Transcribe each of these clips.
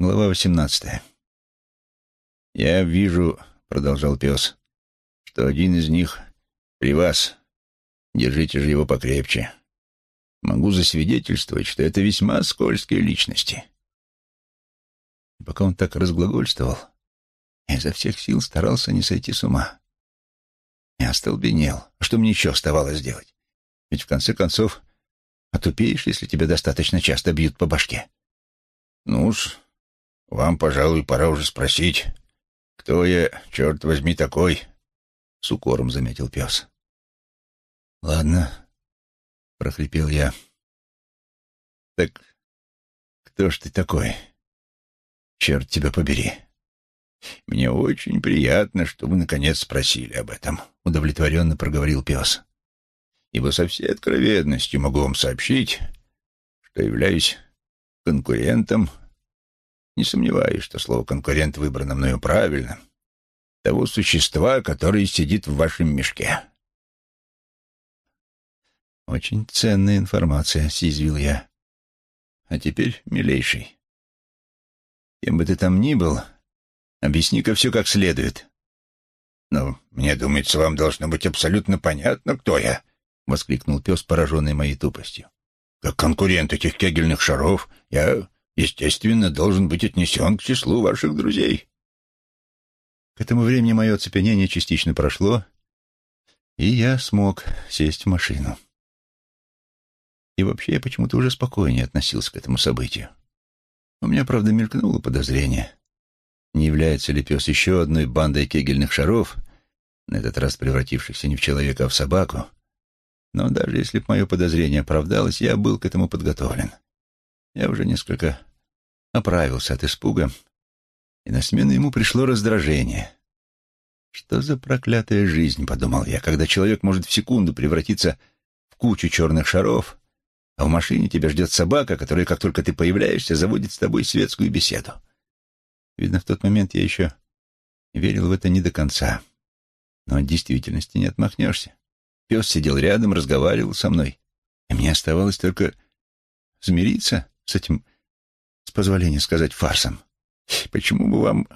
Глава восемнадцатая. «Я вижу, — продолжал пес, — что один из них при вас. Держите же его покрепче. Могу засвидетельствовать, что это весьма скользкие личности». И пока он так разглагольствовал, я изо всех сил старался не сойти с ума. Я остолбенел. А что мне еще оставалось делать? Ведь в конце концов отупеешь, если тебя достаточно часто бьют по башке. Ну уж, вам, пожалуй, пора уже спросить, кто я, черт возьми, такой? С укором заметил пес. Ладно, прохрипел я. Так кто ж ты такой? Черт тебя побери. Мне очень приятно, что вы наконец спросили об этом, удовлетворенно проговорил пес. Ибо со всей откровенностью могу вам сообщить, что являюсь конкурентом, не сомневаюсь, что слово «конкурент» выбрано мною правильно, того существа, которое сидит в вашем мешке. «Очень ценная информация», — съязвил я. «А теперь, милейший, кем бы ты там ни был, объясни-ка все как следует». «Ну, мне думается, вам должно быть абсолютно понятно, кто я», — воскликнул пес, пораженный моей тупостью. «Как конкурент этих кегельных шаров, я, естественно, должен быть отнесен к числу ваших друзей». К этому времени мое оцепенение частично прошло, и я смог сесть в машину. И вообще я почему-то уже спокойнее относился к этому событию. У меня, правда, мелькнуло подозрение, не является ли пес еще одной бандой кегельных шаров, на этот раз превратившихся не в человека, а в собаку. Но даже если б мое подозрение оправдалось, я был к этому подготовлен. Я уже несколько оправился от испуга, и на смену ему пришло раздражение. «Что за проклятая жизнь?» — подумал я, когда человек может в секунду превратиться в кучу черных шаров, а в машине тебя ждет собака, которая, как только ты появляешься, заводит с тобой светскую беседу. Видно, в тот момент я еще верил в это не до конца. Но от действительности не отмахнешься. Пес сидел рядом, разговаривал со мной, и мне оставалось только смириться с этим, с позволения сказать, фарсом. «Почему бы вам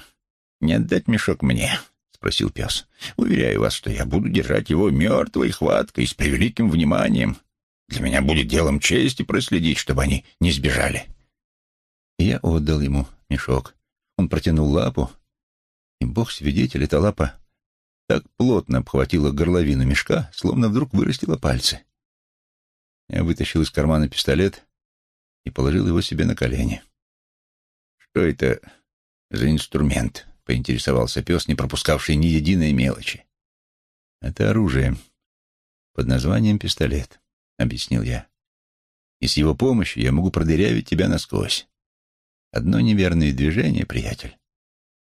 не отдать мешок мне?» — спросил пес. «Уверяю вас, что я буду держать его мертвой хваткой с превеликим вниманием». Для меня будет делом чести проследить, чтобы они не сбежали. И я отдал ему мешок. Он протянул лапу, и, бог свидетель, эта лапа так плотно обхватила горловину мешка, словно вдруг вырастила пальцы. Я вытащил из кармана пистолет и положил его себе на колени. «Что это за инструмент?» — поинтересовался пес, не пропускавший ни единой мелочи. «Это оружие под названием пистолет. — объяснил я. «И с его помощью я могу продырявить тебя насквозь. Одно неверное движение, приятель,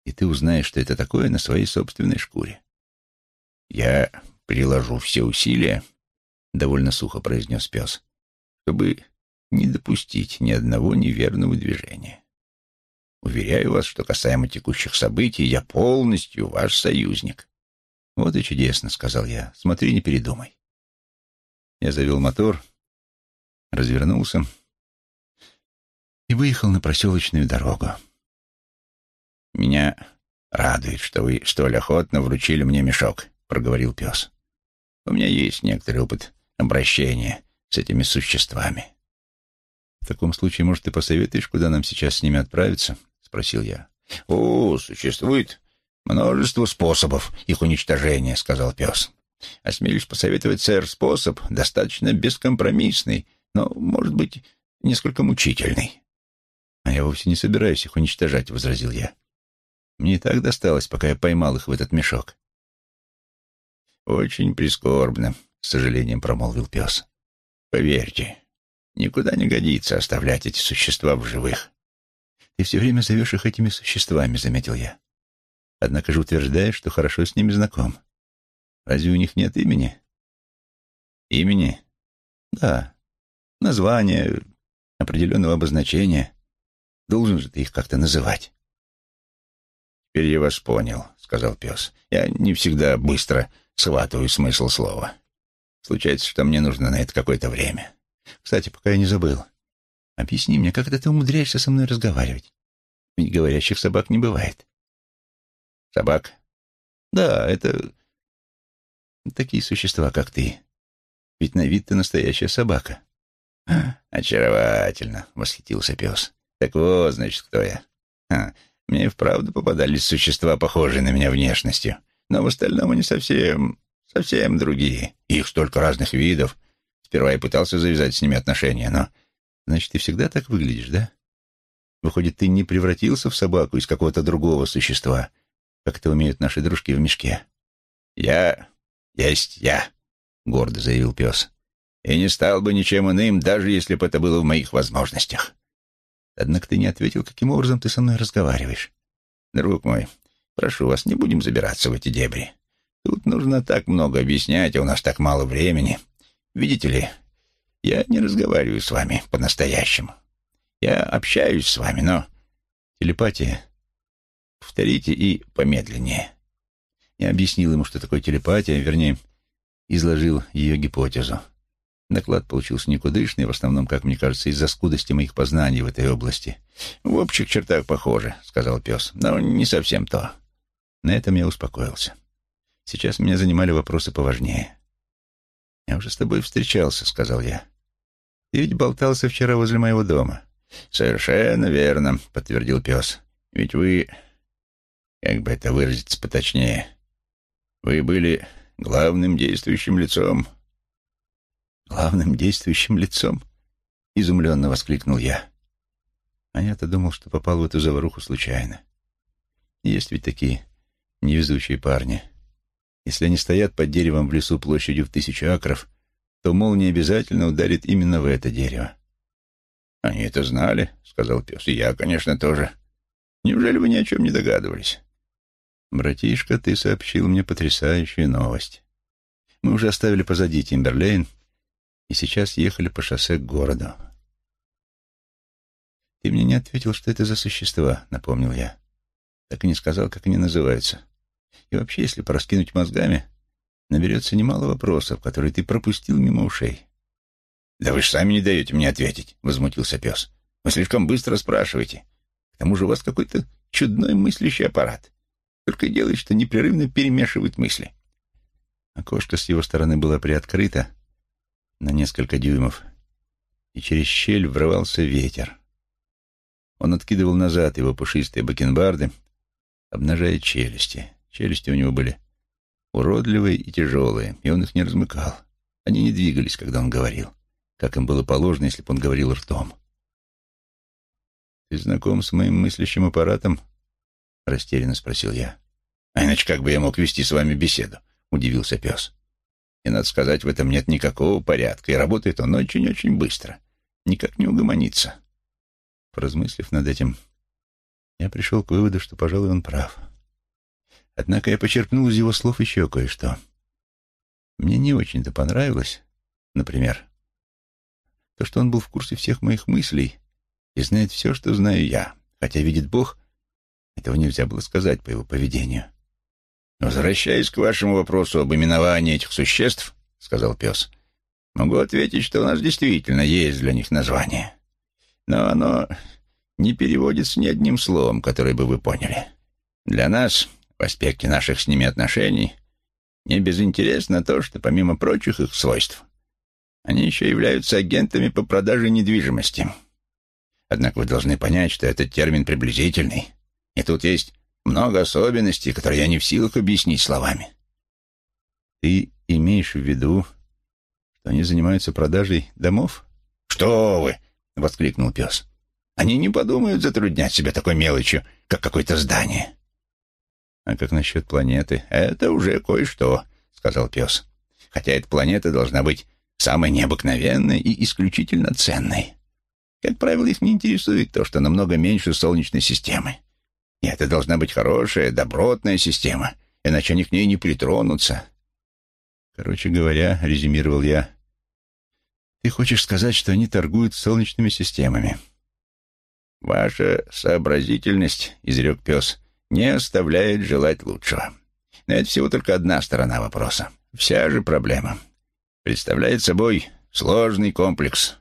и ты узнаешь, что это такое на своей собственной шкуре». «Я приложу все усилия», — довольно сухо произнес пес, «чтобы не допустить ни одного неверного движения. Уверяю вас, что касаемо текущих событий, я полностью ваш союзник». «Вот и чудесно», — сказал я. «Смотри, не передумай». Я завел мотор, развернулся и выехал на проселочную дорогу. «Меня радует, что вы столь охотно вручили мне мешок», — проговорил пес. «У меня есть некоторый опыт обращения с этими существами». «В таком случае, может, ты посоветуешь, куда нам сейчас с ними отправиться?» — спросил я. «О, существует множество способов их уничтожения», — сказал пес. Осмелюсь посоветовать, сэр, способ достаточно бескомпромиссный, но, может быть, несколько мучительный. — А я вовсе не собираюсь их уничтожать, — возразил я. Мне так досталось, пока я поймал их в этот мешок. — Очень прискорбно, — с сожалением промолвил пес. — Поверьте, никуда не годится оставлять эти существа в живых. — Ты все время зовешь их этими существами, — заметил я. Однако же утверждаешь, что хорошо с ними знаком. — Разве у них нет имени? Имени? Да. Название, определенного обозначения. Должен же ты их как-то называть. «Теперь я вас понял», — сказал пес. «Я не всегда быстро схватываю смысл слова. Случается, что мне нужно на это какое-то время. Кстати, пока я не забыл, объясни мне, как это ты умудряешься со мной разговаривать? Ведь говорящих собак не бывает. Собак? Да, это такие существа, как ты. Ведь на вид ты настоящая собака. Очаровательно, восхитился пес. Так вот, значит, кто я. Ха, мне и вправду попадались существа, похожие на меня внешностью. Но в остальном они совсем, совсем другие. Их столько разных видов. Сперва я пытался завязать с ними отношения, но... Значит, ты всегда так выглядишь, да? Выходит, ты не превратился в собаку из какого-то другого существа, как это умеют наши дружки в мешке. Я есть я, — гордо заявил пес. И не стал бы ничем иным, даже если бы это было в моих возможностях. Однако ты не ответил, каким образом ты со мной разговариваешь. Друг мой, прошу вас, не будем забираться в эти дебри. Тут нужно так много объяснять, а у нас так мало времени. Видите ли, я не разговариваю с вами по-настоящему. Я общаюсь с вами, но телепатия... Повторите и помедленнее. Я объяснил ему, что такое телепатия, вернее, изложил ее гипотезу. Доклад получился никудышный, в основном, как мне кажется, из-за скудости моих познаний в этой области. «В общих чертах похоже», — сказал пес, — «но не совсем то». На этом я успокоился. Сейчас меня занимали вопросы поважнее. «Я уже с тобой встречался», — сказал я. «Ты ведь болтался вчера возле моего дома». «Совершенно верно», — подтвердил пес. «Ведь вы, как бы это выразиться поточнее, вы были главным действующим лицом главным действующим лицом?» — изумленно воскликнул я. А я-то думал, что попал в эту заваруху случайно. Есть ведь такие невезучие парни. Если они стоят под деревом в лесу площадью в тысячу акров, то молния обязательно ударит именно в это дерево. «Они это знали», — сказал пес. «И я, конечно, тоже. Неужели вы ни о чем не догадывались?» «Братишка, ты сообщил мне потрясающую новость. Мы уже оставили позади Тимберлейн и сейчас ехали по шоссе к городу. «Ты мне не ответил, что это за существа», — напомнил я. Так и не сказал, как они называются. И вообще, если пораскинуть мозгами, наберется немало вопросов, которые ты пропустил мимо ушей. «Да вы же сами не даете мне ответить», — возмутился пес. «Вы слишком быстро спрашиваете. К тому же у вас какой-то чудной мыслящий аппарат. Только делает, что непрерывно перемешивает мысли». Окошко с его стороны было приоткрыто, на несколько дюймов, и через щель врывался ветер. Он откидывал назад его пушистые бакенбарды, обнажая челюсти. Челюсти у него были уродливые и тяжелые, и он их не размыкал. Они не двигались, когда он говорил, как им было положено, если бы он говорил ртом. «Ты знаком с моим мыслящим аппаратом?» — растерянно спросил я. «А иначе как бы я мог вести с вами беседу?» — удивился пес. И, надо сказать, в этом нет никакого порядка, и работает он очень-очень быстро. Никак не угомонится. Поразмыслив над этим, я пришел к выводу, что, пожалуй, он прав. Однако я почерпнул из его слов еще кое-что. Мне не очень-то понравилось, например, то, что он был в курсе всех моих мыслей и знает все, что знаю я, хотя, видит Бог, этого нельзя было сказать по его поведению. «Возвращаясь к вашему вопросу об именовании этих существ, — сказал пес, — могу ответить, что у нас действительно есть для них название. Но оно не переводится ни одним словом, которое бы вы поняли. Для нас, в аспекте наших с ними отношений, не безинтересно то, что помимо прочих их свойств, они еще являются агентами по продаже недвижимости. Однако вы должны понять, что этот термин приблизительный, и тут есть много особенностей, которые я не в силах объяснить словами. Ты имеешь в виду, что они занимаются продажей домов? Что вы! — воскликнул пес. Они не подумают затруднять себя такой мелочью, как какое-то здание. А как насчет планеты? Это уже кое-что, — сказал пес. Хотя эта планета должна быть самой необыкновенной и исключительно ценной. Как правило, их не интересует то, что намного меньше Солнечной системы. И это должна быть хорошая, добротная система, иначе они к ней не притронутся. Короче говоря, резюмировал я, ты хочешь сказать, что они торгуют солнечными системами? Ваша сообразительность, изрек пес, не оставляет желать лучшего. Но это всего только одна сторона вопроса. Вся же проблема представляет собой сложный комплекс.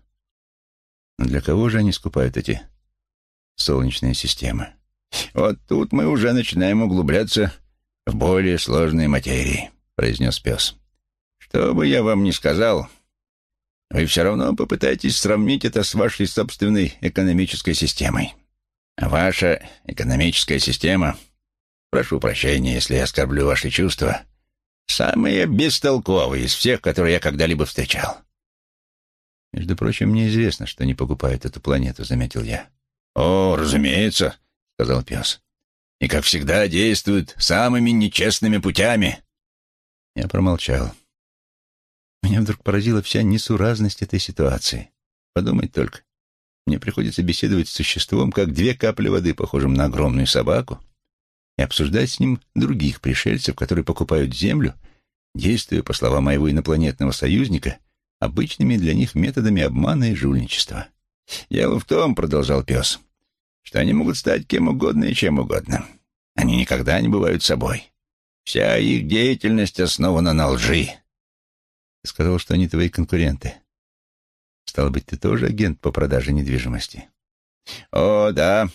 Но для кого же они скупают эти солнечные системы? Вот тут мы уже начинаем углубляться в более сложные материи, произнес пес. Что бы я вам ни сказал, вы все равно попытаетесь сравнить это с вашей собственной экономической системой. Ваша экономическая система, прошу прощения, если я оскорблю ваши чувства, самая бестолковая из всех, которые я когда-либо встречал. Между прочим, мне известно, что они покупают эту планету, заметил я. О, разумеется, сказал пес. И, как всегда, действуют самыми нечестными путями. Я промолчал. Меня вдруг поразила вся несуразность этой ситуации. Подумать только. Мне приходится беседовать с существом, как две капли воды, похожим на огромную собаку, и обсуждать с ним других пришельцев, которые покупают землю, действуя, по словам моего инопланетного союзника, обычными для них методами обмана и жульничества. «Дело в том, — продолжал пес, — что они могут стать кем угодно и чем угодно. Они никогда не бывают собой. Вся их деятельность основана на лжи. Ты сказал, что они твои конкуренты. Стало быть, ты тоже агент по продаже недвижимости? О, да.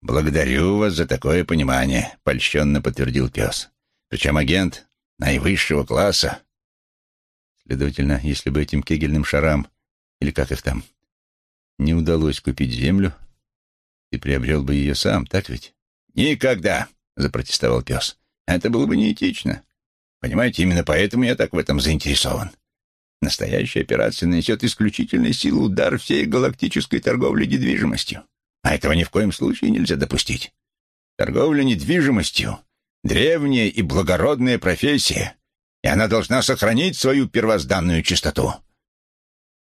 Благодарю вас за такое понимание, польщенно подтвердил пес. Причем агент наивысшего класса. Следовательно, если бы этим кегельным шарам, или как их там, не удалось купить землю, ты приобрел бы ее сам, так ведь? Никогда, запротестовал пес. Это было бы неэтично. Понимаете, именно поэтому я так в этом заинтересован. Настоящая операция нанесет исключительной силу удар всей галактической торговли недвижимостью. А этого ни в коем случае нельзя допустить. Торговля недвижимостью — древняя и благородная профессия, и она должна сохранить свою первозданную чистоту.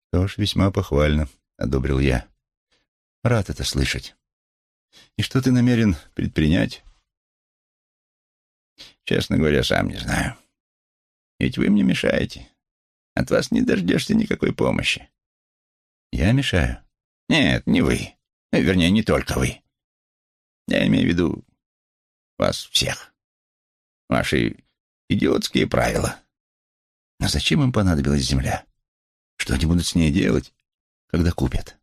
Что ж, весьма похвально, — одобрил я. Рад это слышать. И что ты намерен предпринять? Честно говоря, сам не знаю. Ведь вы мне мешаете. От вас не дождешься никакой помощи. Я мешаю? Нет, не вы. Вернее, не только вы. Я имею в виду вас всех. Ваши идиотские правила. Но зачем им понадобилась земля? Что они будут с ней делать, когда купят?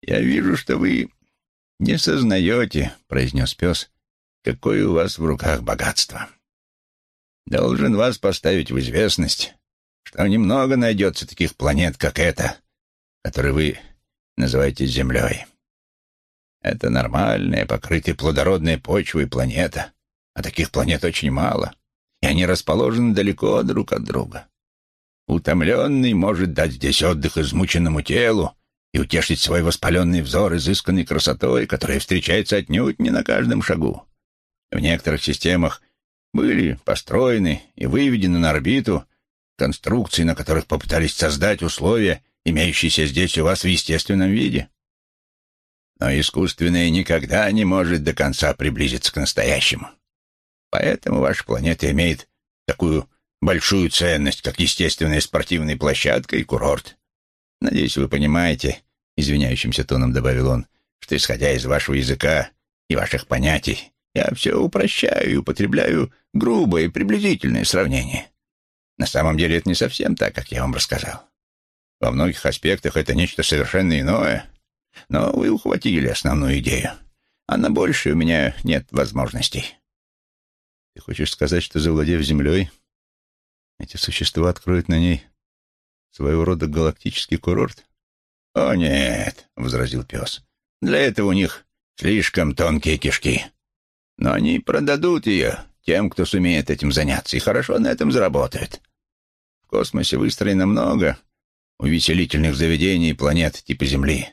Я вижу, что вы не сознаете, произнес пес, какое у вас в руках богатство. Должен вас поставить в известность, что немного найдется таких планет, как эта, которую вы называете Землей. Это нормальная, покрытая плодородной почвой планета, а таких планет очень мало, и они расположены далеко друг от друга. Утомленный может дать здесь отдых измученному телу и утешить свой воспаленный взор изысканной красотой, которая встречается отнюдь не на каждом шагу. В некоторых системах были построены и выведены на орбиту конструкции, на которых попытались создать условия, имеющиеся здесь у вас в естественном виде. Но искусственное никогда не может до конца приблизиться к настоящему. Поэтому ваша планета имеет такую большую ценность, как естественная спортивная площадка и курорт. Надеюсь, вы понимаете, извиняющимся тоном добавил он, что, исходя из вашего языка и ваших понятий, я все упрощаю и употребляю грубое, приблизительное сравнение. На самом деле это не совсем так, как я вам рассказал. Во многих аспектах это нечто совершенно иное, но вы ухватили основную идею, а на большее у меня нет возможностей. Ты хочешь сказать, что, завладев Землей, эти существа откроют на ней своего рода галактический курорт? — О, нет, — возразил пес, — для этого у них слишком тонкие кишки. Но они продадут ее тем, кто сумеет этим заняться, и хорошо на этом заработают. В космосе выстроено много увеселительных заведений планет типа Земли,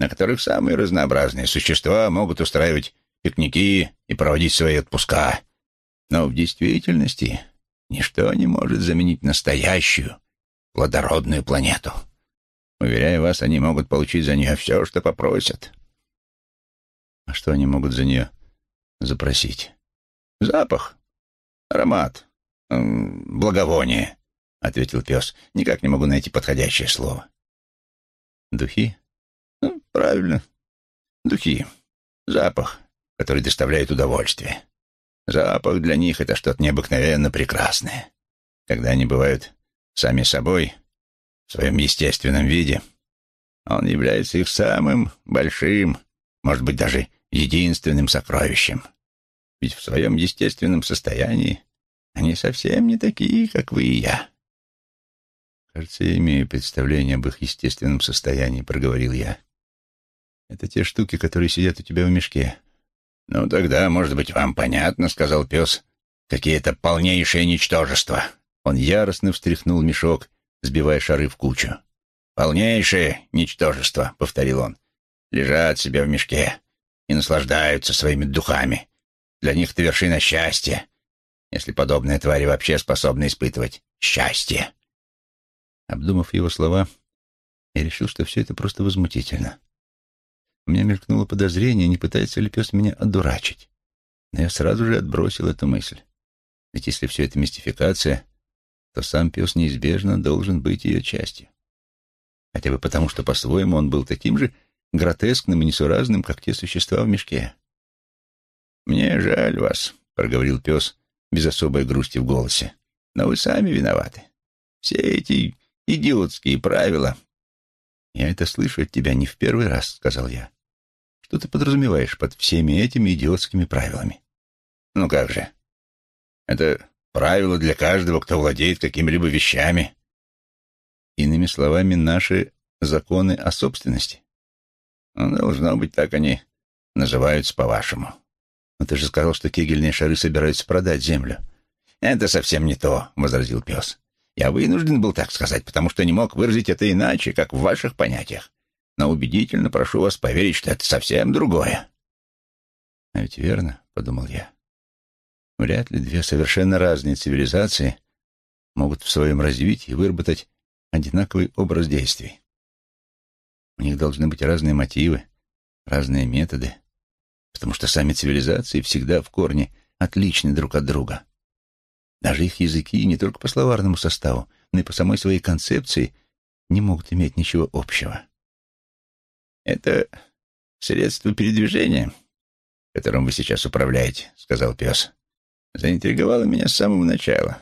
на которых самые разнообразные существа могут устраивать пикники и проводить свои отпуска. Но в действительности ничто не может заменить настоящую плодородную планету. Уверяю вас, они могут получить за нее все, что попросят. А что они могут за нее запросить? Запах, аромат, благовоние, — ответил пес. Никак не могу найти подходящее слово. Духи? Ну, правильно. Духи. Запах, который доставляет удовольствие. Запах для них — это что-то необыкновенно прекрасное. Когда они бывают сами собой, в своем естественном виде, он является их самым большим, может быть, даже единственным сокровищем. Ведь в своем естественном состоянии они совсем не такие, как вы и я. «Кажется, я имею представление об их естественном состоянии», — проговорил я. «Это те штуки, которые сидят у тебя в мешке». «Ну, тогда, может быть, вам понятно», — сказал пес, — «какие-то полнейшие ничтожества». Он яростно встряхнул мешок, сбивая шары в кучу. «Полнейшее ничтожество», — повторил он. «Лежат себе в мешке и наслаждаются своими духами. Для них это вершина счастья, если подобные твари вообще способны испытывать счастье». Обдумав его слова, я решил, что все это просто возмутительно. У меня мелькнуло подозрение, не пытается ли пес меня одурачить. Но я сразу же отбросил эту мысль. Ведь если все это мистификация, то сам пес неизбежно должен быть ее частью. Хотя бы потому, что по-своему он был таким же гротескным и несуразным, как те существа в мешке. «Мне жаль вас», — проговорил пес без особой грусти в голосе. «Но вы сами виноваты. Все эти идиотские правила». «Я это слышу от тебя не в первый раз», — сказал я. Что ты подразумеваешь под всеми этими идиотскими правилами? Ну как же? Это правило для каждого, кто владеет какими-либо вещами. Иными словами, наши законы о собственности. Ну, должно быть, так они называются по-вашему. Но ты же сказал, что кегельные шары собираются продать землю. Это совсем не то, — возразил пес. Я вынужден был так сказать, потому что не мог выразить это иначе, как в ваших понятиях но убедительно прошу вас поверить, что это совсем другое. А ведь верно, — подумал я. Вряд ли две совершенно разные цивилизации могут в своем развитии выработать одинаковый образ действий. У них должны быть разные мотивы, разные методы, потому что сами цивилизации всегда в корне отличны друг от друга. Даже их языки не только по словарному составу, но и по самой своей концепции не могут иметь ничего общего. «Это средство передвижения, которым вы сейчас управляете», — сказал пес. «Заинтриговало меня с самого начала,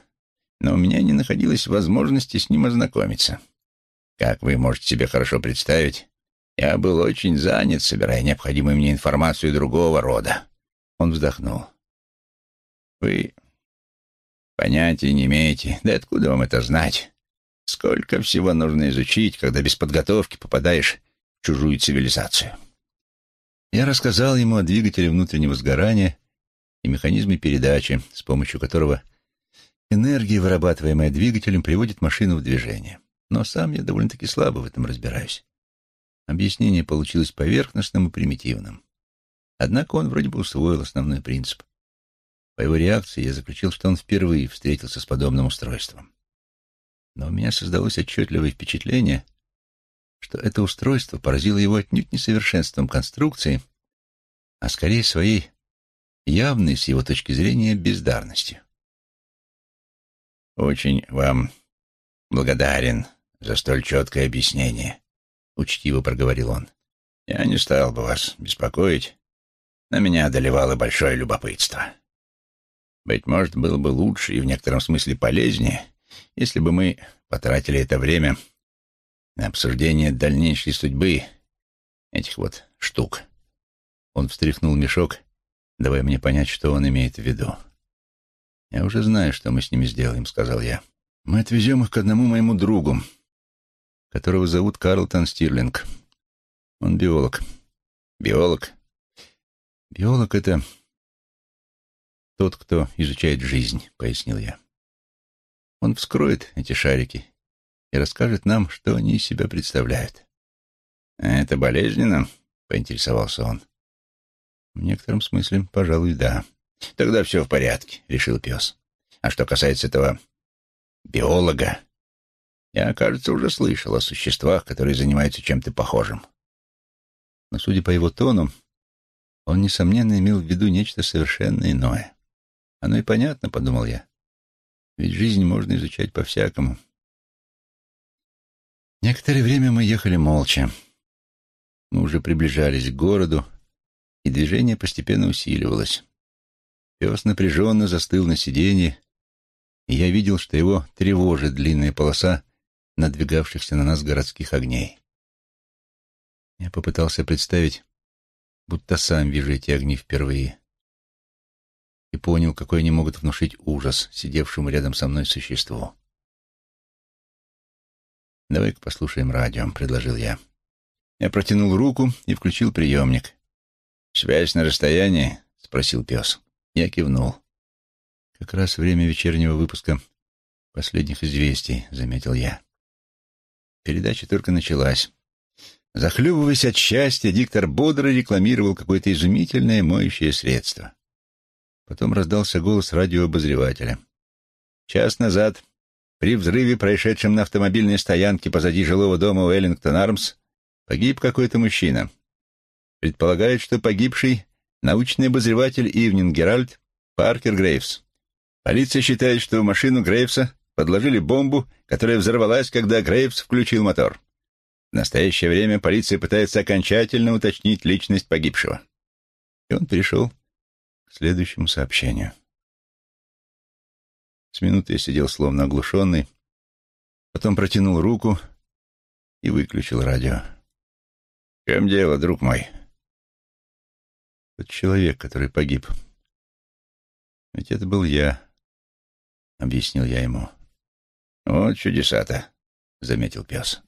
но у меня не находилось возможности с ним ознакомиться. Как вы можете себе хорошо представить, я был очень занят, собирая необходимую мне информацию другого рода». Он вздохнул. «Вы понятия не имеете, да откуда вам это знать? Сколько всего нужно изучить, когда без подготовки попадаешь чужую цивилизацию. Я рассказал ему о двигателе внутреннего сгорания и механизме передачи, с помощью которого энергия, вырабатываемая двигателем, приводит машину в движение. Но сам я довольно-таки слабо в этом разбираюсь. Объяснение получилось поверхностным и примитивным. Однако он вроде бы усвоил основной принцип. По его реакции я заключил, что он впервые встретился с подобным устройством. Но у меня создалось отчетливое впечатление — что это устройство поразило его отнюдь не совершенством конструкции, а скорее своей явной, с его точки зрения, бездарностью. «Очень вам благодарен за столь четкое объяснение», — учтиво проговорил он. «Я не стал бы вас беспокоить, но меня одолевало большое любопытство. Быть может, было бы лучше и в некотором смысле полезнее, если бы мы потратили это время на обсуждение дальнейшей судьбы этих вот штук. Он встряхнул мешок, давая мне понять, что он имеет в виду. «Я уже знаю, что мы с ними сделаем», — сказал я. «Мы отвезем их к одному моему другу, которого зовут Карлтон Стирлинг. Он биолог». «Биолог?» «Биолог — это тот, кто изучает жизнь», — пояснил я. «Он вскроет эти шарики и расскажет нам, что они из себя представляют. «Это болезненно?» — поинтересовался он. «В некотором смысле, пожалуй, да». «Тогда все в порядке», — решил пес. «А что касается этого биолога, я, кажется, уже слышал о существах, которые занимаются чем-то похожим». Но, судя по его тону, он, несомненно, имел в виду нечто совершенно иное. Оно и понятно, — подумал я. Ведь жизнь можно изучать по-всякому. Некоторое время мы ехали молча. Мы уже приближались к городу, и движение постепенно усиливалось. Пес напряженно застыл на сиденье, и я видел, что его тревожит длинная полоса надвигавшихся на нас городских огней. Я попытался представить, будто сам вижу эти огни впервые. И понял, какой они могут внушить ужас сидевшему рядом со мной существу. «Давай-ка послушаем радио», — предложил я. Я протянул руку и включил приемник. «Связь на расстоянии?» — спросил пес. Я кивнул. «Как раз время вечернего выпуска последних известий», — заметил я. Передача только началась. Захлебываясь от счастья, диктор бодро рекламировал какое-то изумительное моющее средство. Потом раздался голос радиообозревателя. Час назад, при взрыве, происшедшем на автомобильной стоянке позади жилого дома Уэллингтон Армс, погиб какой-то мужчина. Предполагают, что погибший — научный обозреватель Ивнинг Геральт Паркер Грейвс. Полиция считает, что в машину Грейвса подложили бомбу, которая взорвалась, когда Грейвс включил мотор. В настоящее время полиция пытается окончательно уточнить личность погибшего. И он перешел к следующему сообщению. С минуты я сидел словно оглушенный, потом протянул руку и выключил радио. «В чем дело, друг мой?» Тот человек, который погиб. Ведь это был я, — объяснил я ему. «Вот чудеса-то», — заметил пес.